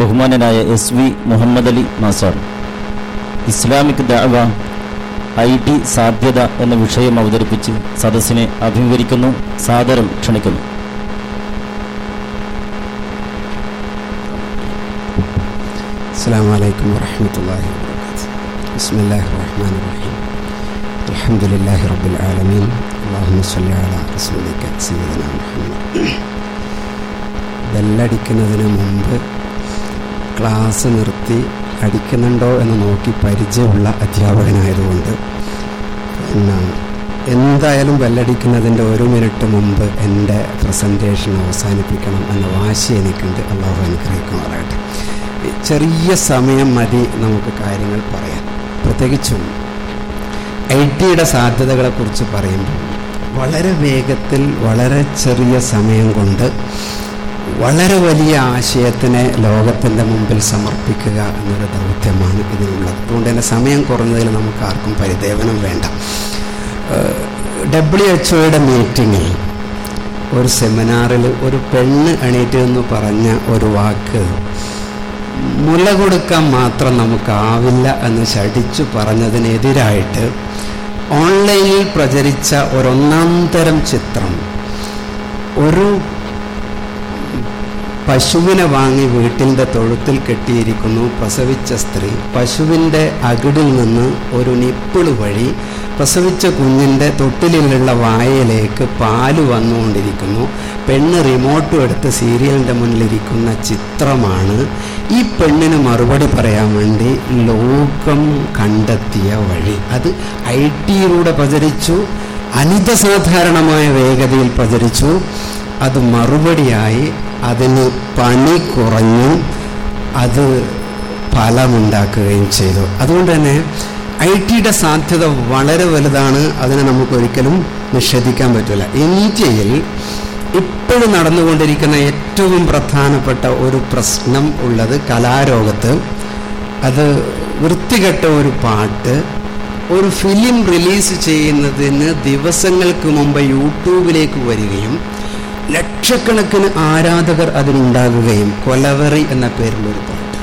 ബഹുമാനനായ S V Muhammad Ali മാസാർ Islamic ദഅവ ഐ ടി സാധ്യത എന്ന വിഷയം അവതരിപ്പിച്ച് സദസ്സിനെ അഭിമുഖീകരിക്കുന്നു സാദരം ക്ഷണിക്കുന്നു السلام عليكم ورحمة الله وبركاته بسم الله الرحمن الرحيم الحمد لله رب العالمين اللهم صل على رسولك سيدنا محمد ബെല്ലടിക്കുന്നതിന് മുമ്പ് ക്ലാസ് നിർത്തി അടിക്കുന്നുണ്ടോ എന്ന് നോക്കി പരിചയമുള്ള അധ്യാപകനായതുകൊണ്ട്. എന്നാണ് എന്തായാലും ബെല്ലടിക്കുന്നതിന്റെ ഒരു മിനിറ്റ് മുമ്പ് എന്റെ പ്രസന്റേഷൻ അവസാനിപ്പിക്കണം എന്ന വാശി എനിക്കുണ്ട്. അള്ളാഹു അനുഗ്രഹിക്കുമാറാകട്ടെ ചെറിയ സമയം മതി നമുക്ക് കാര്യങ്ങൾ പറയാൻ. പ്രത്യേകിച്ചും ഐ ടിയുടെ സാധ്യതകളെക്കുറിച്ച് പറയുമ്പോൾ വളരെ വേഗത്തിൽ വളരെ ചെറിയ സമയം കൊണ്ട് വളരെ വലിയ ആശയത്തിനെ ലോകത്തിന്റെ മുമ്പിൽ സമർപ്പിക്കുക എന്നൊരു ദൗത്യമാണ് ഇതിനുള്ളത്. അതുകൊണ്ട് തന്നെ സമയം കുറഞ്ഞതിൽ നമുക്ക് ആർക്കും പരിദേവനം വേണ്ട. ഡബ്ല്യു എച്ച് ഒയുടെ മീറ്റിങ്ങിൽ ഒരു സെമിനാറിൽ ഒരു പെണ്ണ് എണീറ്റ് എന്ന് പറഞ്ഞ ഒരു വാക്ക് മുല കൊടുക്കാൻ മാത്രം നമുക്കാവില്ല എന്ന് ശടിച്ചു പറഞ്ഞതിനെതിരായിട്ട് ഓൺലൈനിൽ പ്രചരിച്ച ഒരൊന്നാം തരം ചിത്രം ഒരു പശുവിനെ വാങ്ങി വീട്ടിന്റെ തൊഴുത്തിൽ കെട്ടിയിരിക്കുന്നു. പ്രസവിച്ച സ്ത്രീ പശുവിന്റെ അകിടിൽ നിന്ന് ഒരു നിപ്പിൾ വഴി പ്രസവിച്ച കുഞ്ഞിന്റെ തൊട്ടിലുള്ള വായയിലേക്ക് പാൽ വന്നുകൊണ്ടിരിക്കുന്നു. പെണ്ണ് റിമോട്ടും എടുത്ത് സീരിയലിന്റെ മുന്നിലിരിക്കുന്ന ചിത്രമാണ്. ഈ പെണ്ണിന് മറുപടി പറയാൻ വേണ്ടി ലോകം കണ്ടെത്തിയ വഴി. അത് ഐ ടിയിലൂടെ പ്രചരിച്ചു. അനിതസാധാരണമായ വേഗതയിൽ പ്രചരിച്ചു. അത് മറുപടിയായി അതിന് പണി കുറഞ്ഞും അത് ഫലമുണ്ടാക്കുകയും ചെയ്തു. അതുകൊണ്ട് തന്നെ ഐ ടിയുടെ സാധ്യത വളരെ വലുതാണ്. അതിനെ നമുക്കൊരിക്കലും നിഷേധിക്കാൻ പറ്റില്ല ഇന്ത്യയിൽ ഇപ്പോഴും നടന്നുകൊണ്ടിരിക്കുന്ന ഏറ്റവും പ്രധാനപ്പെട്ട ഒരു പ്രശ്നം ഉള്ളത് കലാരോഗത്ത്. അത് വൃത്തികെട്ട ഒരു പാട്ട്. ഒരു ഫിലിം റിലീസ് ചെയ്യുന്നതിന് ദിവസങ്ങൾക്ക് മുമ്പ് യൂട്യൂബിലേക്ക് വരികയും ലക്ഷക്കണക്കിന് ആരാധകർ അതിനുണ്ടാകുകയും കൊലവറി എന്ന പേരിലൊരു പാട്ട്.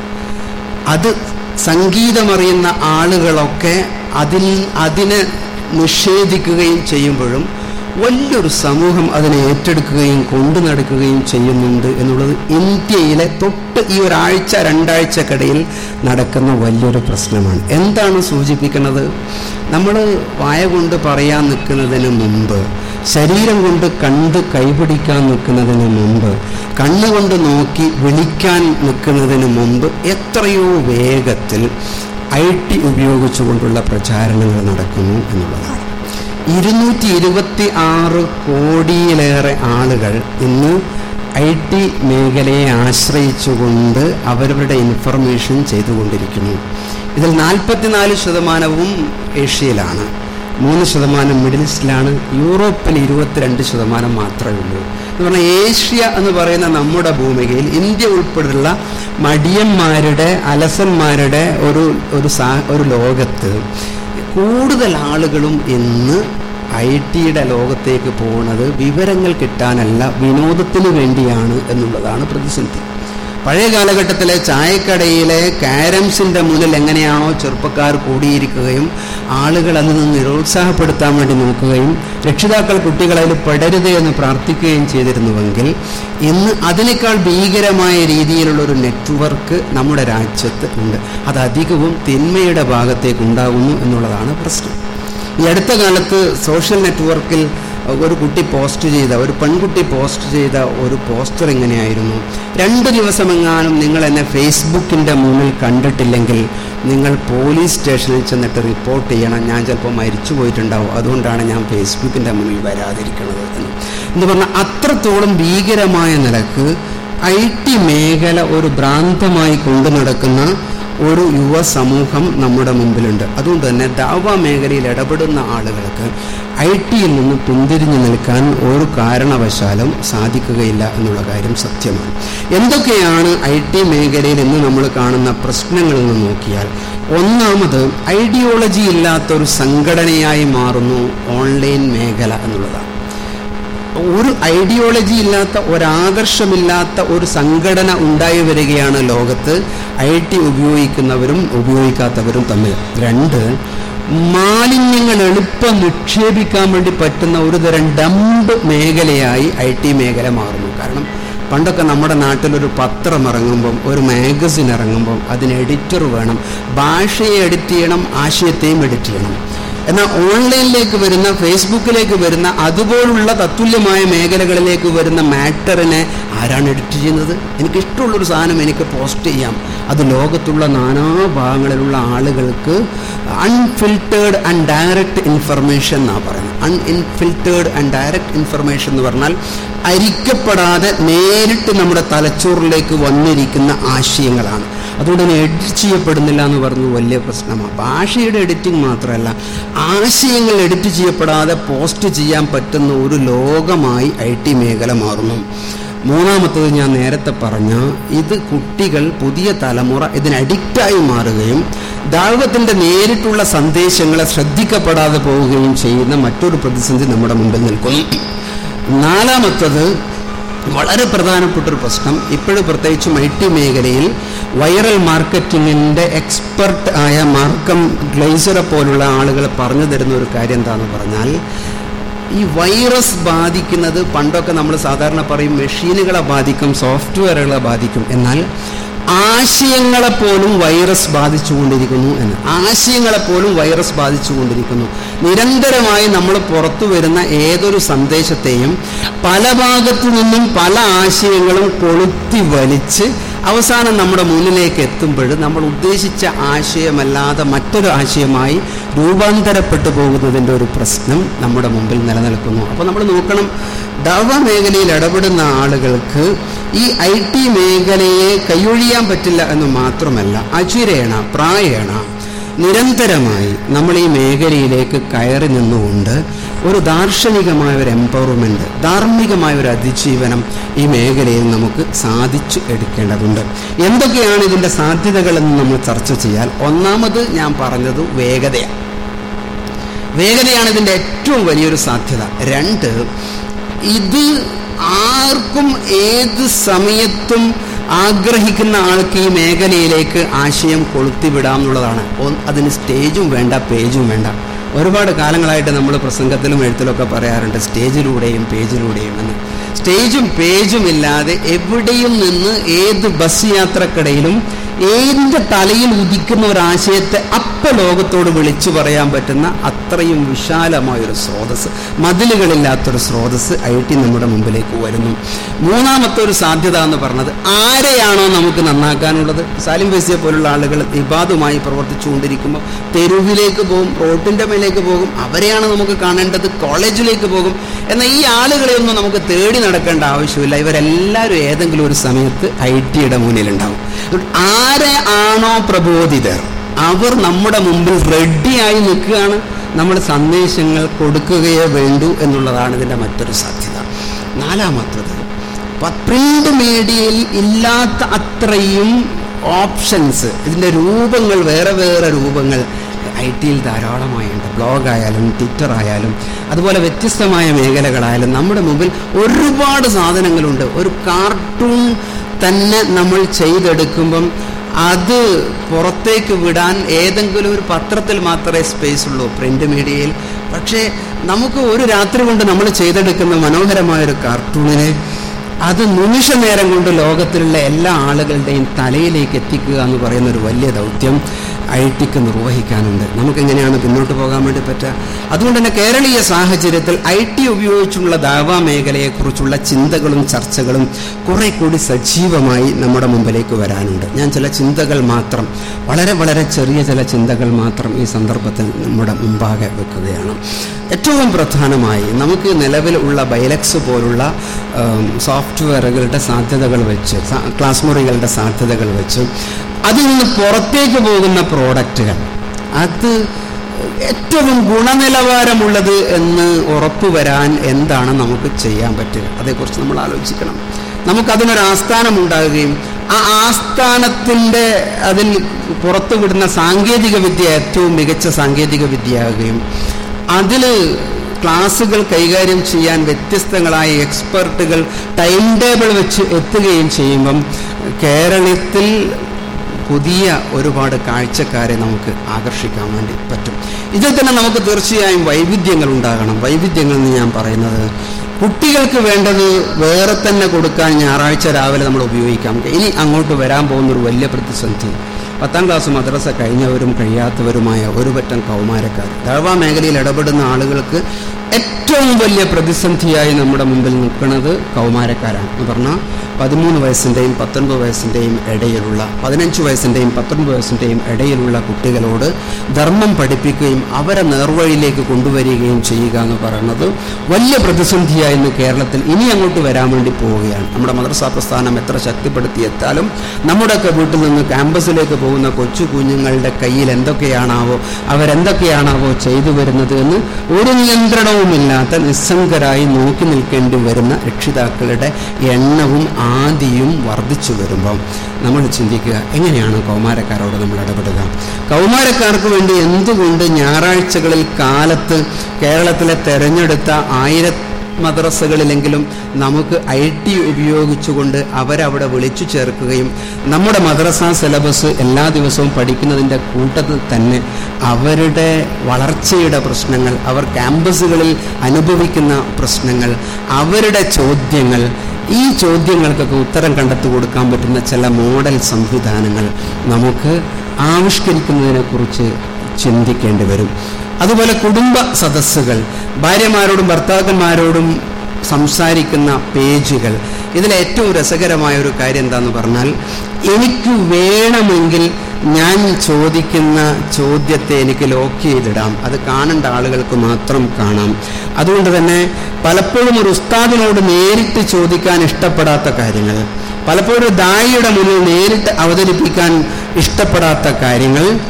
അത് സംഗീതമറിയുന്ന ആളുകളൊക്കെ അതിൽ അതിനെ നിഷേധിക്കുകയും ചെയ്യുമ്പോഴും വലിയൊരു സമൂഹം അതിനെ ഏറ്റെടുക്കുകയും കൊണ്ടു നടക്കുകയും ചെയ്യുന്നുണ്ട് എന്നുള്ളത് ഇന്ത്യയിലെ തൊട്ട് ഈ ഒരാഴ്ച രണ്ടാഴ്ചക്കിടയിൽ നടക്കുന്ന വലിയൊരു പ്രശ്നമാണ്. എന്താണ് സൂചിപ്പിക്കുന്നത്? നമ്മൾ വായ കൊണ്ട് പറയാൻ നിൽക്കുന്നതിന് മുമ്പ് ശരീരം കൊണ്ട് കണ്ട് കൈപിടിക്കാൻ നിൽക്കുന്നതിന് മുമ്പ് കണ്ണുകൊണ്ട് നോക്കി വിളിക്കാൻ നിൽക്കുന്നതിന് മുമ്പ് എത്രയോ വേഗത്തിൽ ഐ ടി ഉപയോഗിച്ചുകൊണ്ടുള്ള പ്രചാരണങ്ങൾ നടക്കുന്നു എന്നുള്ളതാണ്. ഇരുന്നൂറ്റി ഇരുപത്തി ആറ് കോടിയിലേറെ ആളുകൾ ഇന്ന് ഐ ടി മേഖലയെ ആശ്രയിച്ചുകൊണ്ട് അവരവരുടെ ഇൻഫർമേഷൻ ചെയ്തുകൊണ്ടിരിക്കുന്നു. ഇതിൽ നാൽപ്പത്തിനാല് ശതമാനവും ഏഷ്യയിലാണ്. മൂന്ന് ശതമാനം മിഡിൽ ഈസ്റ്റിലാണ് യൂറോപ്പിൽ ഇരുപത്തിരണ്ട് ശതമാനം മാത്രമേ ഉള്ളൂ. എന്ന് പറഞ്ഞാൽ ഏഷ്യ എന്ന് പറയുന്ന നമ്മുടെ ഭൂമികയിൽ ഇന്ത്യ ഉൾപ്പെടെയുള്ള മടിയന്മാരുടെ അലസന്മാരുടെ ഒരു ഒരു സാ ഒരു ലോകത്ത് കൂടുതൽ ആളുകളും ഇന്ന് ഐ ടിയുടെ ലോകത്തേക്ക് പോകുന്നത് വിവരങ്ങൾ കിട്ടാനല്ല വിനോദത്തിന് വേണ്ടിയാണ് എന്നുള്ളതാണ് പ്രതിസന്ധി. പഴയ കാലഘട്ടത്തിലെ ചായക്കടയിലെ കാരംസിന്റെ മുന്നിൽ എങ്ങനെയാണോ ചെറുപ്പക്കാർ കൂടിയിരിക്കുകയും ആളുകൾ അതിൽ നിന്ന് നിരുത്സാഹപ്പെടുത്താൻ വേണ്ടി നോക്കുകയും രക്ഷിതാക്കൾ കുട്ടികളെ അതിൽ പെടരുത് എന്ന് പ്രാർത്ഥിക്കുകയും ചെയ്തിരുന്നുവെങ്കിൽ ഇന്ന് അതിനേക്കാൾ ഭീകരമായ രീതിയിലുള്ള ഒരു നെറ്റ്വർക്ക് നമ്മുടെ രാജ്യത്ത് ഉണ്ട്. അത് അധികവും തിന്മയുടെ ഭാഗത്തേക്ക് ഉണ്ടാകുന്നു എന്നുള്ളതാണ് പ്രശ്നം. ഈ അടുത്ത കാലത്ത് സോഷ്യൽ നെറ്റ്വർക്കിൽ ഒരു കുട്ടി പോസ്റ്റ് ചെയ്ത ഒരു പെൺകുട്ടി പോസ്റ്റ് ചെയ്ത ഒരു പോസ്റ്റർ എങ്ങനെയായിരുന്നു? രണ്ട് ദിവസമെങ്ങാനും നിങ്ങൾ എന്നെ ഫേസ്ബുക്കിന്റെ മുന്നിൽ കണ്ടിട്ടില്ലെങ്കിൽ നിങ്ങൾ പോലീസ് സ്റ്റേഷനിൽ ചെന്നിട്ട് റിപ്പോർട്ട് ചെയ്യണം. ഞാൻ ചിലപ്പോൾ മരിച്ചു പോയിട്ടുണ്ടാവും. അതുകൊണ്ടാണ് ഞാൻ ഫേസ്ബുക്കിന്റെ മുന്നിൽ വരാതിരിക്കുന്നത് എന്ന്. എന്ന് പറഞ്ഞാൽ അത്രത്തോളം ഭീകരമായ നിലയ്ക്ക് ഐ ടി മേഖല ഒരു ഭ്രാന്തമായി കൊണ്ടു നടക്കുന്ന ഒരു യുവ സമൂഹം നമ്മുടെ മുമ്പിലുണ്ട്. അതുകൊണ്ട് തന്നെ ദാവ മേഖലയിൽ ഇടപെടുന്ന ആളുകൾക്ക് ഐ ടിയിൽ നിന്ന് പിന്തിരിഞ്ഞു നിൽക്കാൻ ഒരു കാരണവശാലും സാധിക്കുകയില്ല എന്നുള്ള കാര്യം സത്യമാണ്. എന്തൊക്കെയാണ് ഐ ടി മേഖലയിൽ ഇന്ന് നമ്മൾ കാണുന്ന പ്രശ്നങ്ങളിൽ നിന്ന് നോക്കിയാൽ ഒന്നാമത് ഐഡിയോളജി ഇല്ലാത്തൊരു സംഘടനയായി മാറുന്നു ഓൺലൈൻ മേഖല എന്നുള്ളതാണ്. ഒരു ഐഡിയോളജി ഇല്ലാത്ത ഒരാദർശമില്ലാത്ത ഒരു സംഘടന ഉണ്ടായി വരികയാണ് ലോകത്ത്. ഐ ടി ഉപയോഗിക്കുന്നവരും ഉപയോഗിക്കാത്തവരും തമ്മിൽ. രണ്ട് മാലിന്യങ്ങൾ എളുപ്പം നിക്ഷേപിക്കാൻ വേണ്ടി പറ്റുന്ന ഒരു തരം ഡംപ് മേഖലയായി ഐ ടി മേഖല മാറുന്നു. കാരണം പണ്ടൊക്കെ നമ്മുടെ നാട്ടിലൊരു പത്രം ഇറങ്ങുമ്പം ഒരു മാഗസിൻ ഇറങ്ങുമ്പം അതിന് എഡിറ്റർ വേണം. ഭാഷയെ എഡിറ്റ് ചെയ്യണം ആശയത്തെയും എഡിറ്റ് ചെയ്യണം. എന്നാൽ ഓൺലൈനിലേക്ക് വരുന്ന ഫേസ്ബുക്കിലേക്ക് വരുന്ന അതുപോലുള്ള തത്തുല്യമായ മേഖലകളിലേക്ക് വരുന്ന മാറ്ററിനെ ആരാണ് എഡിറ്റ് ചെയ്യുന്നത്? എനിക്കിഷ്ടമുള്ളൊരു സാധനം എനിക്ക് പോസ്റ്റ് ചെയ്യാം. അത് ലോകത്തുള്ള നാനാ ഭാഗങ്ങളിലുള്ള ആളുകൾക്ക് അൺഫിൽറ്റേഡ് ആൻഡ് ഡയറക്റ്റ് ഇൻഫർമേഷൻ എന്നാണ് പറയുന്നത്. അൺഇൻഫിൽറ്റേർഡ് ആൻഡ് ഡയറക്റ്റ് ഇൻഫർമേഷൻ എന്ന് പറഞ്ഞാൽ അരിക്കപ്പെടാതെ നേരിട്ട് നമ്മുടെ തലച്ചോറിലേക്ക് വന്നിരിക്കുന്ന ആശയങ്ങളാണ്. അതുകൊണ്ട് തന്നെ എഡിറ്റ് ചെയ്യപ്പെടുന്നില്ല എന്ന് പറഞ്ഞു വലിയ പ്രശ്നമാണ്. ഭാഷയുടെ എഡിറ്റിംഗ് മാത്രമല്ല ആശയങ്ങൾ എഡിറ്റ് ചെയ്യപ്പെടാതെ പോസ്റ്റ് ചെയ്യാൻ പറ്റുന്ന ഒരു ലോകമായി ഐ ടി മേഖല മാറുന്നു. മൂന്നാമത്തത് ഞാൻ നേരത്തെ പറഞ്ഞ ഇത് കുട്ടികൾ പുതിയ തലമുറ ഇതിന് അഡിക്റ്റായി മാറുകയും ദാഴ്വത്തിന്റെ നേരിട്ടുള്ള സന്ദേശങ്ങളെ ശ്രദ്ധിക്കപ്പെടാതെ പോവുകയും ചെയ്യുന്ന മറ്റൊരു പ്രതിസന്ധി നമ്മുടെ മുമ്പിൽ നിൽക്കുന്നു. നാലാമത്തത് വളരെ പ്രധാനപ്പെട്ടൊരു പ്രശ്നം. ഇപ്പോഴും പ്രത്യേകിച്ചും ഐ ടി മേഖലയിൽ വൈറൽ മാർക്കറ്റിങ്ങിന്റെ എക്സ്പെർട്ട് ആയ മാർക്കം ഗ്ലൈസറെ പോലുള്ള ആളുകൾ പറഞ്ഞു തരുന്ന ഒരു കാര്യം എന്താണെന്ന് പറഞ്ഞാൽ ഈ വൈറസ് ബാധിക്കുന്നത് പണ്ടൊക്കെ നമ്മൾ സാധാരണ പറയും മെഷീനുകളെ ബാധിക്കും സോഫ്റ്റ്വെയറുകളെ ബാധിക്കും. എന്നാൽ ആശയങ്ങളെപ്പോലും വൈറസ് ബാധിച്ചുകൊണ്ടിരിക്കുന്നു എന്ന്. ആശയങ്ങളെപ്പോലും വൈറസ് ബാധിച്ചുകൊണ്ടിരിക്കുന്നു. നിരന്തരമായി നമ്മൾ പുറത്തു വരുന്ന ഏതൊരു സന്ദേശത്തെയും പല ഭാഗത്തു നിന്നും പല ആശയങ്ങളും കൊളുത്തി വലിച്ച് അവസാനം നമ്മുടെ മുന്നിലേക്ക് എത്തുമ്പോൾ നമ്മൾ ഉദ്ദേശിച്ച ആശയമല്ലാതെ മറ്റൊരു ആശയമായി രൂപാന്തരപ്പെട്ടു പോകുന്നതിന്റെ ഒരു പ്രശ്നം നമ്മുടെ മുമ്പിൽ നിലനിൽക്കുന്നു. അപ്പോൾ നമ്മൾ നോക്കണം ദവ മേഖലയിൽ ഇടപെടുന്ന ആളുകൾക്ക് ഈ ഐ ടി മേഖലയെ കൈയൊഴിയാൻ പറ്റില്ല എന്ന് മാത്രമല്ല അചിരേണ പ്രായേണ നിരന്തരമായി നമ്മൾ ഈ മേഖലയിലേക്ക് കയറി നിന്നുകൊണ്ട് ഒരു ദാർശനികമായ ഒരു എംപവർമെന്റ് ധാർമ്മികമായ ഒരു അതിജീവനം ഈ മേഖലയിൽ നമുക്ക് സാധിച്ചു എടുക്കേണ്ടതുണ്ട്. എന്തൊക്കെയാണ് ഇതിന്റെ സാധ്യതകളെന്ന് നമ്മൾ ചർച്ച ചെയ്യാൻ? ഒന്നാമത് ഞാൻ പറഞ്ഞത് വേഗതയാണ്. വേഗതയാണ് ഇതിന്റെ ഏറ്റവും വലിയൊരു സാധ്യത. രണ്ട് ഇത് ആർക്കും ഏത് സമയത്തും ആഗ്രഹിക്കുന്ന ആൾക്ക് ഈ മേഖലയിലേക്ക് ആശയം കൊളുത്തിവിടാം എന്നുള്ളതാണ്. അതിന് സ്റ്റേജും വേണ്ട പേജും വേണ്ട. ഒരുപാട് കാലങ്ങളായിട്ട് നമ്മൾ പ്രസംഗത്തിലും എഴുത്തിലൊക്കെ പറയാറുണ്ട് സ്റ്റേജിലൂടെയും പേജിലൂടെയും എന്ന്. സ്റ്റേജും പേജും ഇല്ലാതെ എവിടെയും നിന്ന് ഏത് ബസ് യാത്രക്കിടയിലും ഏതിന്റെ തലയിൽ ഉദിക്കുന്ന ഒരു ആശയത്തെ അപ്പ ലോകത്തോട് വിളിച്ചു പറയാൻ പറ്റുന്ന അത്രയും വിശാലമായൊരു സ്രോതസ് മതിലുകളില്ലാത്തൊരു സ്രോതസ് ഐ ടി നമ്മുടെ മുമ്പിലേക്ക് വരുന്നു. മൂന്നാമത്തെ ഒരു സാധ്യത എന്ന് പറഞ്ഞത് ആരെയാണോ നമുക്ക് നന്നാക്കാനുള്ളത്? സാലിം ഫൈസിയെ പോലുള്ള ആളുകൾ ഇബാദുമായി പ്രവർത്തിച്ചുകൊണ്ടിരിക്കുമ്പോൾ തെരുവിലേക്ക് പോകും റോട്ടിന്റെ മേലേക്ക് പോകും അവരെയാണ് നമുക്ക് കാണേണ്ടത് കോളേജിലേക്ക് പോകും എന്നാൽ ഈ ആളുകളെയൊന്നും നമുക്ക് തേടി നടക്കേണ്ട ആവശ്യമില്ല. ഇവരെല്ലാവരും ഏതെങ്കിലും ഒരു സമയത്ത് ഐ ടിയുടെ മുന്നിലുണ്ടാവും. ആരെ ആണോ പ്രബോധിതർ? അവർ നമ്മുടെ മുമ്പിൽ റെഡിയായി നിൽക്കുകയാണ്. നമ്മൾ സന്ദേശങ്ങൾ കൊടുക്കുകയേ വേണ്ടൂ എന്നുള്ളതാണ് ഇതിന്റെ മറ്റൊരു സാധ്യത. നാലാമത്തത് പ്രിന്റ് മീഡിയയിൽ ഇല്ലാത്ത അത്രയും ഓപ്ഷൻസ് ഇതിന്റെ രൂപങ്ങൾ വേറെ വേറെ രൂപങ്ങൾ ഐ ടിയിൽ ധാരാളമായുണ്ട്. ബ്ലോഗ് ആയാലും ട്വിറ്റർ ആയാലും അതുപോലെ വ്യത്യസ്തമായ മേഖലകളായാലും നമ്മുടെ മുമ്പിൽ ഒരുപാട് സാധനങ്ങളുണ്ട്. ഒരു കാർട്ടൂൺ തന്നെ നമ്മൾ ചെയ്തെടുക്കുമ്പം അത് പുറത്തേക്ക് വിടാൻ ഏതെങ്കിലും ഒരു പത്രത്തിൽ മാത്രമേ സ്പേസ് ഉള്ളൂ പ്രിന്റ് മീഡിയയിൽ പക്ഷേ നമുക്ക് ഒരു രാത്രി കൊണ്ട് നമ്മൾ ചെയ്തെടുക്കുന്ന മനോഹരമായൊരു കാർട്ടൂണിനെ അത് നിമിഷ നേരം കൊണ്ട് ലോകത്തിലുള്ള എല്ലാ ആളുകളുടെയും തലയിലേക്ക് എത്തിക്കുക എന്ന് പറയുന്ന ഒരു വലിയ ദൗത്യം. I tick നിർവഹിക്കാനുണ്ട്. നമുക്കെങ്ങനെയാണ് മുന്നോട്ട് പോകാൻ വേണ്ടി പറ്റുക? അതുകൊണ്ട് തന്നെ കേരളീയ സാഹചര്യത്തിൽ ഐ ടി ഉപയോഗിച്ചുള്ള ദാവാ മേഖലയെക്കുറിച്ചുള്ള ചിന്തകളും ചർച്ചകളും കുറെ കൂടി സജീവമായി നമ്മുടെ മുമ്പിലേക്ക് വരാനുണ്ട്. ഞാൻ ചില ചിന്തകൾ മാത്രം വളരെ വളരെ ചെറിയ ചില ചിന്തകൾ മാത്രം ഈ സന്ദർഭത്തിൽ നമ്മുടെ മുമ്പാകെ വെക്കുകയാണ്. ഏറ്റവും പ്രധാനമായി നമുക്ക് നിലവിലുള്ള ബൈലക്സ് പോലുള്ള സോഫ്റ്റ്വെയറുകളുടെ സാധ്യതകൾ വെച്ച് ക്ലാസ് മുറികളുടെ സാധ്യതകൾ വെച്ച് അതിൽ നിന്ന് പുറത്തേക്ക് പോകുന്ന പ്രോഡക്റ്റുകൾ. അത് ഏറ്റവും ഗുണനിലവാരമുള്ളത് എന്ന് ഉറപ്പുവരാൻ എന്താണ് നമുക്ക് ചെയ്യാൻ പറ്റുക? അതേക്കുറിച്ച് നമ്മൾ ആലോചിക്കണം. നമുക്കതിനൊരു ആസ്ഥാനം ഉണ്ടാകുകയും ആ ആസ്ഥാനത്തിന്റെ അതിൽ പുറത്തു വിടുന്ന സാങ്കേതിക വിദ്യ ഏറ്റവും മികച്ച സാങ്കേതിക വിദ്യയാകുകയും അതിൽ ക്ലാസ്സുകൾ കൈകാര്യം ചെയ്യാൻ വ്യത്യസ്തങ്ങളായ എക്സ്പെർട്ടുകൾ ടൈം ടേബിൾ വെച്ച് എത്തുകയും ചെയ്യുമ്പം കേരളത്തിൽ പുതിയ ഒരുപാട് കാഴ്ചക്കാരെ നമുക്ക് ആകർഷിക്കാൻ വേണ്ടി പറ്റും. ഇതിൽ തന്നെ നമുക്ക് തീർച്ചയായും വൈവിധ്യങ്ങൾ ഉണ്ടാകണം. വൈവിധ്യങ്ങൾ എന്ന് ഞാൻ പറയുന്നത് കുട്ടികൾക്ക് വേണ്ടത് വേറെ തന്നെ കൊടുക്കാൻ ഞായറാഴ്ച രാവിലെ നമ്മൾ ഉപയോഗിക്കാം. ഇനി അങ്ങോട്ട് വരാൻ പോകുന്ന ഒരു വലിയ പ്രതിസന്ധി പത്താം ക്ലാസ് മദ്രസ കഴിഞ്ഞവരും കഴിയാത്തവരുമായ ഒരു പറ്റം കൗമാരക്കാർ. തഴവാ മേഖലയിൽ ഇടപെടുന്ന ആളുകൾക്ക് ഏറ്റവും വലിയ പ്രതിസന്ധിയായി നമ്മുടെ മുമ്പിൽ നിൽക്കുന്നത് കൗമാരക്കാരാണ്. എന്ന് പറഞ്ഞാൽ പതിമൂന്ന് വയസ്സിന്റെയും പത്തൊൻപത് വയസ്സിന്റെയും ഇടയിലുള്ള പതിനഞ്ച് വയസ്സിന്റെയും പത്തൊൻപത് വയസ്സിന്റെയും ഇടയിലുള്ള കുട്ടികളോട് ധർമ്മം പഠിപ്പിക്കുകയും അവരെ നേർവഴിയിലേക്ക് കൊണ്ടുവരികയും ചെയ്യുക എന്ന് പറയുന്നത് വലിയ പ്രതിസന്ധിയായി ഇന്ന് കേരളത്തിൽ ഇനി അങ്ങോട്ട് വരാൻ വേണ്ടി പോവുകയാണ്. നമ്മുടെ മദ്രസാ പ്രസ്ഥാനം എത്ര ശക്തിപ്പെടുത്തിയെത്താലും നമ്മുടെ നമ്മുടെയൊക്കെ വീട്ടിൽ നിന്ന് ക്യാമ്പസിലേക്ക് പോകുന്ന കൊച്ചു കുഞ്ഞുങ്ങളുടെ കയ്യിൽ എന്തൊക്കെയാണാവോ അവരെന്തൊക്കെയാണാവോ ചെയ്തു വരുന്നത് എന്ന് ഒരു നിയന്ത്രണവുമില്ലാത്ത നിസ്സംഗരായി നോക്കി നിൽക്കേണ്ടി വരുന്ന രക്ഷിതാക്കളുടെ എണ്ണവും ആദിയും വർദ്ധിച്ചു വരുമ്പം നമ്മൾ ചിന്തിക്കുക എങ്ങനെയാണ് കൗമാരക്കാരോട് നമ്മൾ ഇടപെടുക? കൗമാരക്കാർക്ക് വേണ്ടി എന്തുകൊണ്ട് ഞായറാഴ്ചകളിൽ കാലത്ത് കേരളത്തിലെ തെരഞ്ഞെടുത്ത ആയിര മദ്രസകളിലെങ്കിലും നമുക്ക് ഐ ടി ഉപയോഗിച്ചുകൊണ്ട് അവരവിടെ വിളിച്ചു ചേർക്കുകയും നമ്മുടെ മദ്രസ സിലബസ് എല്ലാ ദിവസവും പഠിക്കുന്നതിന്റെ കൂട്ടത്തിൽ തന്നെ അവരുടെ വളർച്ചയുടെ പ്രശ്നങ്ങൾ അവർ ക്യാമ്പസുകളിൽ അനുഭവിക്കുന്ന പ്രശ്നങ്ങൾ അവരുടെ ചോദ്യങ്ങൾ ഈ ചോദ്യങ്ങൾക്കൊക്കെ ഉത്തരം കണ്ടെത്തി കൊടുക്കാൻ പറ്റുന്ന ചില മോഡൽ സംവിധാനങ്ങൾ നമുക്ക് ആവിഷ്കരിക്കുന്നതിനെക്കുറിച്ച് ചിന്തിക്കേണ്ടി വരും. അതുപോലെ കുടുംബ സദസ്സുകൾ ഭാര്യമാരോടും ഭർത്താക്കന്മാരോടും സംസാരിക്കുന്ന പേജുകൾ. ഇതിലേറ്റവും രസകരമായ ഒരു കാര്യം എന്താന്ന് പറഞ്ഞാൽ എനിക്ക് വേണമെങ്കിൽ ഞാൻ ചോദിക്കുന്ന ചോദ്യത്തെ എനിക്ക് ലോക്ക് ചെയ്തിടാം. അത് കാണേണ്ട ആളുകൾക്ക് മാത്രം കാണാം. അതുകൊണ്ട് തന്നെ പലപ്പോഴും ഒരു ഉസ്താദിനോട് നേരിട്ട് ചോദിക്കാൻ ഇഷ്ടപ്പെടാത്ത കാര്യങ്ങൾ പലപ്പോഴും ദായിയുടെ മുന്നിൽ നേരിട്ട് അവതരിപ്പിക്കാൻ ഇഷ്ടപ്പെടാത്ത കാര്യങ്ങൾ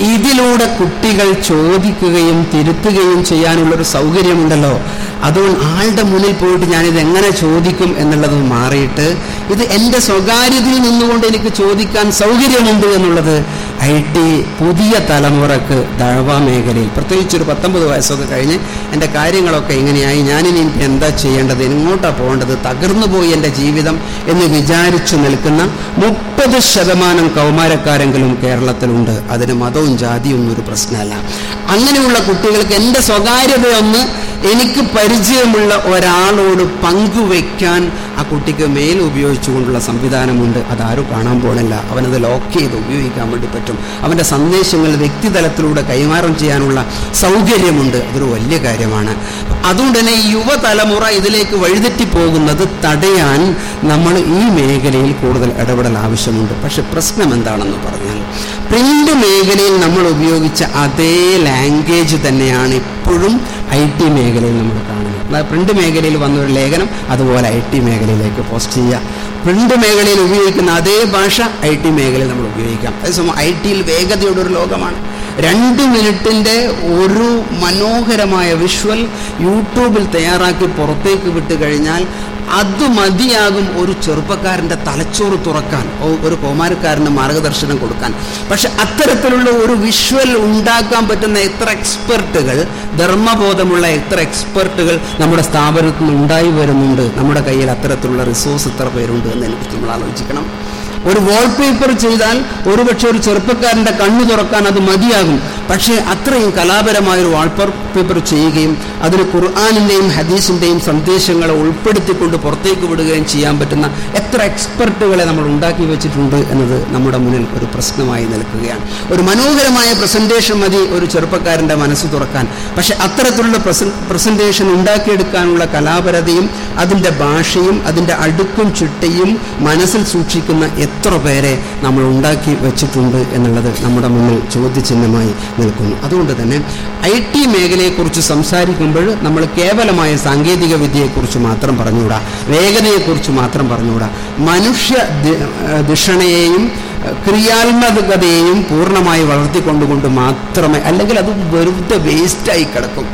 ഇതിലൂടെ കുട്ടികൾ ചോദിക്കുകയും തിരുത്തുകയും ചെയ്യാനുള്ളൊരു സൗകര്യമുണ്ടല്ലോ. അതുകൊണ്ട് ആളുടെ മുന്നിൽ പോയിട്ട് ഞാനിത് എങ്ങനെ ചോദിക്കും എന്നുള്ളത് മാറിയിട്ട് ഇത് എന്റെ സ്വകാര്യതയിൽ നിന്നുകൊണ്ട് എനിക്ക് ചോദിക്കാൻ സൗകര്യമുണ്ട് എന്നുള്ളത് ഐ ടി പുതിയ തലമുറയ്ക്ക് ദഴവ മേഖലയിൽ. പ്രത്യേകിച്ച് ഒരു പത്തൊമ്പത് വയസ്സൊക്കെ കഴിഞ്ഞ് എന്റെ കാര്യങ്ങളൊക്കെ ഇങ്ങനെയായി. ഞാനിനി എന്താ ചെയ്യേണ്ടത്? എങ്ങോട്ടാണ് പോകേണ്ടത്? തകർന്നു പോയി എന്റെ ജീവിതം എന്ന് വിചാരിച്ചു നിൽക്കുന്ന മുപ്പത് ശതമാനം കൗമാരക്കാരെങ്കിലും കേരളത്തിലുണ്ട്. അതിന് മതവും ജാതിയും ഒരു പ്രശ്നമല്ല. അങ്ങനെയുള്ള കുട്ടികൾക്ക് എന്റെ സ്വകാര്യതയൊന്ന് എനിക്ക് പരിചയമുള്ള ഒരാളോട് പങ്കുവെക്കാൻ ആ കുട്ടിക്ക് മെയിൽ ഉപയോഗിച്ചുകൊണ്ടുള്ള സംവിധാനമുണ്ട്. അതാരും കാണാൻ പോണില്ല. അവനത് ലോക്ക് ചെയ്ത് ഉപയോഗിക്കാൻ വേണ്ടി പറ്റും. അവന്റെ സന്ദേശങ്ങൾ വ്യക്തിതലത്തിലൂടെ കൈമാറ്റം ചെയ്യാനുള്ള സൗകര്യമുണ്ട്. അതൊരു വലിയ കാര്യമാണ്. അതുകൊണ്ട് തന്നെ യുവതലമുറ ഇതിലേക്ക് വഴിതെറ്റി പോകുന്നത് തടയാൻ നമ്മൾ ഈ മേഖലയിൽ കൂടുതൽ ഇടപെടൽ ആവശ്യമുണ്ട്. പക്ഷെ പ്രശ്നം എന്താണെന്ന് പറഞ്ഞാൽ പ്രിന്റ് മേഖലയിൽ നമ്മൾ ഉപയോഗിച്ച അതേ ലാംഗ്വേജ് തന്നെയാണ് ഇപ്പോഴും ഐ ടി മേഖലയിൽ നമ്മൾ കാണുന്നത്. പ്രിന്റ് മേഖലയിൽ വന്നൊരു ലേഖനം അതുപോലെ ഐ ടി മേഖലയിലേക്ക് പോസ്റ്റ് ചെയ്യുക. പ്രിന്റ് മേഖലയിൽ ഉപയോഗിക്കുന്ന അതേ ഭാഷ ഐ ടി മേഖലയിൽ നമ്മൾ ഉപയോഗിക്കാം. അതേസമയം ഐ ടിയിൽ വേഗതയുടെ ഒരു ലോകമാണ്. രണ്ട് മിനിറ്റിന്റെ ഒരു മനോഹരമായ വിഷ്വൽ യൂട്യൂബിൽ തയ്യാറാക്കി പുറത്തേക്ക് വിട്ട് കഴിഞ്ഞാൽ അത് മതിയാകും ഒരു ചെറുപ്പക്കാരന്റെ തലച്ചോറ് തുറക്കാൻ ഒരു കൗമാരക്കാരന് മാർഗദർശനം കൊടുക്കാൻ. പക്ഷെ അത്തരത്തിലുള്ള ഒരു വിഷ്വൽ ഉണ്ടാക്കാൻ പറ്റുന്ന എത്ര എക്സ്പെർട്ടുകൾ ധർമ്മബോധമുള്ള എത്ര എക്സ്പെർട്ടുകൾ നമ്മുടെ സ്ഥാപനത്തിൽ ഉണ്ടായി വരുന്നുണ്ട്. നമ്മുടെ കയ്യിൽ അത്തരത്തിലുള്ള റിസോഴ്സ് എത്ര പേരുണ്ട് എന്നതിനെക്കുറിച്ച് നമ്മൾ ആലോചിക്കണം. ഒരു വാൾപേപ്പർ ചെയ്താൽ ഒരുപക്ഷെ ഒരു ചെറുപ്പക്കാരന്റെ കണ്ണു തുറക്കാൻ അത് മതിയാകും. പക്ഷേ അത്രയും കലാപരമായ ഒരു വാൾപേപ്പർ ചെയ്യുകയും അതിന് ഖുർആാനിന്റെയും ഹദീസിന്റെയും സന്ദേശങ്ങളെ ഉൾപ്പെടുത്തിക്കൊണ്ട് പുറത്തേക്ക് വിടുകയും ചെയ്യാൻ പറ്റുന്ന എത്ര എക്സ്പെർട്ടുകളെ നമ്മൾ ഉണ്ടാക്കി വെച്ചിട്ടുണ്ട് എന്നത് നമ്മുടെ മുന്നിൽ ഒരു പ്രശ്നമായി നിൽക്കുകയാണ്. ഒരു മനോഹരമായ പ്രസന്റേഷൻ മതി ഒരു ചെറുപ്പക്കാരന്റെ മനസ്സ് തുറക്കാൻ. പക്ഷെ അത്തരത്തിലുള്ള പ്രസന്റേഷൻ ഉണ്ടാക്കിയെടുക്കാനുള്ള കലാപരതയും അതിന്റെ ഭാഷയും അതിന്റെ അടുക്കും ചിട്ടയും മനസ്സിൽ സൂക്ഷിക്കുന്ന എത്ര പേരെ നമ്മൾ ഉണ്ടാക്കി വെച്ചിട്ടുണ്ട് എന്നുള്ളത് നമ്മുടെ മുന്നിൽ ചോദ്യചിഹ്നമായി നിൽക്കുന്നു. അതുകൊണ്ട് തന്നെ ഐ ടി മേഖലയെക്കുറിച്ച് സംസാരിക്കുമ്പോൾ നമ്മൾ കേവലമായ സാങ്കേതിക വിദ്യയെക്കുറിച്ച് മാത്രം പറഞ്ഞുകൂടാ. വേഗതയെക്കുറിച്ച് മാത്രം പറഞ്ഞുകൂടാ. മനുഷ്യ ധിഷണയെയും ക്രിയാത്മകതയെയും പൂർണമായി വളർത്തിക്കൊണ്ടുകൊണ്ട് മാത്രമേ അല്ലെങ്കിൽ അത് വെറുതെ വേസ്റ്റായി കിടക്കും.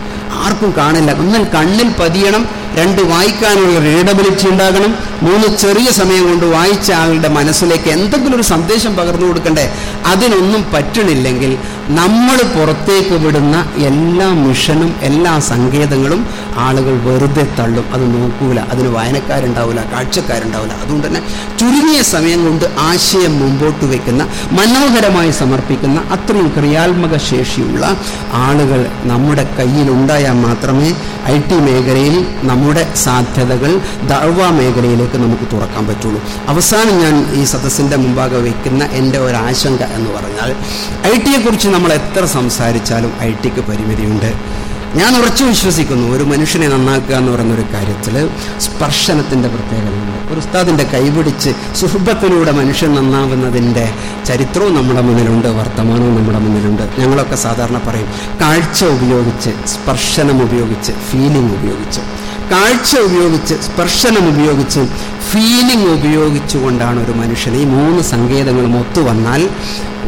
ആർക്കും കാണില്ല. ഒന്നിൽ കണ്ണിൽ പതിയണം രണ്ട് വായിക്കാനുള്ള റീഡബിലിറ്റി ഉണ്ടാകണം മൂന്ന് ചെറിയ സമയം കൊണ്ട് വായിച്ച ആളുടെ മനസ്സിലേക്ക് എന്തെങ്കിലും ഒരു സന്ദേശം പകർന്നു കൊടുക്കണ്ടേ? അതിനൊന്നും പറ്റണില്ലെങ്കിൽ നമ്മൾ പുറത്തേക്ക് വിടുന്ന എല്ലാ മിഷനും എല്ലാ സങ്കേതങ്ങളും ആളുകൾ വെറുതെ തള്ളും. അത് നോക്കൂല. അതിന് വായനക്കാരുണ്ടാവില്ല കാഴ്ചക്കാരുണ്ടാവില്ല അതുകൊണ്ട് തന്നെ ചുരുങ്ങിയ സമയം കൊണ്ട് ആശയം മുമ്പോട്ട് വയ്ക്കുന്ന മനോഹരമായി സമർപ്പിക്കുന്ന അത്രയും ക്രിയാത്മക ശേഷിയുള്ള ആളുകൾ നമ്മുടെ കയ്യിൽ കയ്യിലുണ്ടായാൽ മാത്രമേ ഐ ടി മേഖലയിൽ നമ്മുടെ സാധ്യതകൾ ദഴവ മേഖലയിലേക്ക് നമുക്ക് തുറക്കാൻ പറ്റുള്ളൂ. അവസാനം ഞാൻ ഈ സദസ്സിന്റെ മുമ്പാകെ വയ്ക്കുന്ന എന്റെ ഒരു ആശങ്ക എന്ന് പറഞ്ഞാൽ ഐ ടിയെക്കുറിച്ച് നമ്മൾ എത്ര സംസാരിച്ചാലും ഐ ടിക്ക് പരിമിതിയുണ്ട്. ഞാൻ ഉറച്ചു വിശ്വസിക്കുന്നു ഒരു മനുഷ്യനെ നന്നാക്കുക എന്ന് പറയുന്ന ഒരു കാര്യത്തിൽ സ്പർശനത്തിന്റെ പ്രത്യേകതയുണ്ട്. ഒരു ഉസ്താദിന്റെ കൈപിടിച്ച് സുഹൃബത്തിലൂടെ മനുഷ്യൻ നന്നാവുന്നതിന്റെ ചരിത്രവും നമ്മുടെ മുന്നിലുണ്ട് വർത്തമാനവും നമ്മുടെ മുന്നിലുണ്ട്. ഞങ്ങളൊക്കെ സാധാരണ പറയും കാഴ്ച ഉപയോഗിച്ച് സ്പർശനം ഉപയോഗിച്ച് ഫീലിംഗ് ഉപയോഗിച്ച്. കാഴ്ച ഉപയോഗിച്ച് സ്പർശനം ഉപയോഗിച്ച് ഫീലിംഗ് ഉപയോഗിച്ചുകൊണ്ടാണ് ഒരു മനുഷ്യൻ ഈ മൂന്ന് സങ്കേതങ്ങളും ഒത്തുവന്നാൽ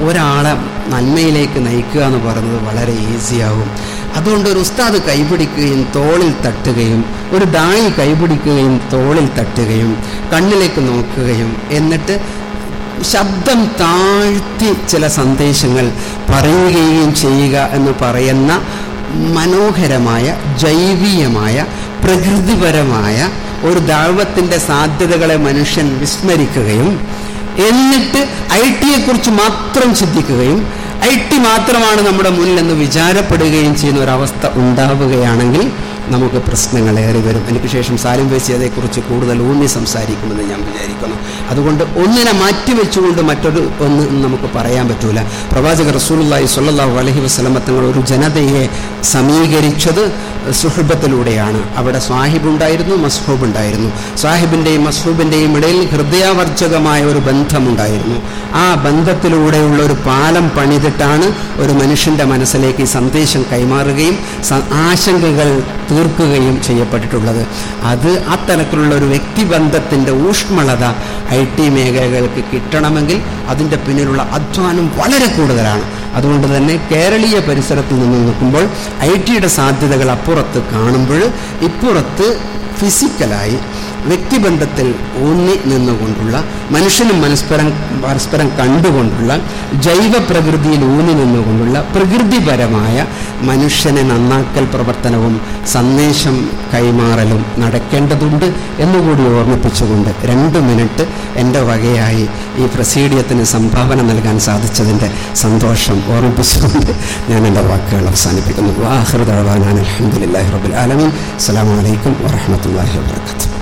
ഒരാളെ നന്മയിലേക്ക് നയിക്കുക എന്ന് പറയുന്നത് വളരെ ഈസിയാവും അതുകൊണ്ട് ഒരു ഉസ്താദ് കൈപിടിക്കുകയും തോളിൽ തട്ടുകയും ഒരു ദായി കൈപിടിക്കുകയും തോളിൽ തട്ടുകയും കണ്ണിലേക്ക് നോക്കുകയും എന്നിട്ട് ശബ്ദം താഴ്ത്തി ചില സന്ദേശങ്ങൾ പറയുകയും ചെയ്യുക എന്ന് പറയുന്ന മനോഹരമായ ജൈവീയമായ പ്രകൃതിപരമായ ഒരു ദാഴ്വത്തിന്റെ സാധ്യതകളെ മനുഷ്യൻ വിസ്മരിക്കുകയും എന്നിട്ട് ഐ ടിയെക്കുറിച്ച് മാത്രം ചിന്തിക്കുകയും ഐ ടി മാത്രമാണ് നമ്മുടെ മുന്നിൽ എന്ന് വിചാരപ്പെടുകയും ചെയ്യുന്ന ഒരവസ്ഥ ഉണ്ടാവുകയാണെങ്കിൽ നമുക്ക് പ്രശ്നങ്ങൾ ഏറി വരും. എനിക്ക് ശേഷം സാലിം അതേക്കുറിച്ച് കൂടുതൽ ഊന്നി സംസാരിക്കുമെന്ന് ഞാൻ വിചാരിക്കുന്നു. അതുകൊണ്ട് ഒന്നിനെ മാറ്റിവെച്ചുകൊണ്ട് മറ്റൊരു ഒന്ന് നമുക്ക് പറയാൻ പറ്റൂല. പ്രവാചകർ റസൂലുള്ളാഹി സ്വല്ലല്ലാഹു അലഹി വസല്ലമ തങ്ങൾ ഒരു ജനതയെ സമീകരിച്ചത് സുഹൃബത്തിലൂടെയാണ്. അവിടെ സ്വാഹിബ് ഉണ്ടായിരുന്നു മസ്ഹൂബ് ഉണ്ടായിരുന്നു. സാഹിബിന്റെയും മസ്ഹൂബിന്റെയും ഇടയിൽ ഹൃദയാവർജകമായ ഒരു ബന്ധമുണ്ടായിരുന്നു. ആ ബന്ധത്തിലൂടെയുള്ള ഒരു പാലം പണിതിട്ടാണ് ഒരു മനുഷ്യന്റെ മനസ്സിലേക്ക് സന്ദേശം കൈമാറുകയും ആശങ്കകൾ തീർക്കുകയും ചെയ്യപ്പെട്ടിട്ടുള്ളത്. അത് ആ തരത്തിലുള്ള ഒരു വ്യക്തിബന്ധത്തിന്റെ ഊഷ്മളത ഐ ടി മേഖലകൾക്ക് കിട്ടണമെങ്കിൽ അതിന്റെ പിന്നിലുള്ള അധ്വാനം വളരെ കൂടുതലാണ്. അതുകൊണ്ട് തന്നെ കേരളീയ പരിസരത്തിൽ നിന്ന് നോക്കുമ്പോൾ ഐ ടിയുടെ സാധ്യതകൾ അപ്പുറത്ത് കാണുമ്പോൾ ഇപ്പുറത്ത് ഫിസിക്കലായി വ്യക്തിബന്ധത്തിൽ ഊന്നി നിന്നുകൊണ്ടുള്ള മനുഷ്യനും പരസ്പരം പരസ്പരം കണ്ടുകൊണ്ടുള്ള ജൈവ പ്രകൃതിയിൽ ഊന്നി നിന്നുകൊണ്ടുള്ള പ്രകൃതിപരമായ മനുഷ്യനെ നന്നാക്കൽ പ്രവർത്തനവും സന്ദേശം കൈമാറലും നടക്കേണ്ടതുണ്ട് എന്നുകൂടി ഓർമ്മിപ്പിച്ചുകൊണ്ട് രണ്ട് മിനിറ്റ് എന്റെ വകയായി ഈ പ്രസീഡിയത്തിന് സംഭാവന നൽകാൻ സാധിച്ചതിന്റെ സന്തോഷം ഓർമ്മിപ്പിച്ചുകൊണ്ട് ഞാൻ എന്റെ വാക്കുകൾ അവസാനിപ്പിക്കുന്നു. വാഹൃദാൻ അലഹമുല്ലാ റബുൽ ആലമീൻ. അസ്സാം വലൈക്കും വാഹമത്തല്ലാഹി വാബർക്കാത്തു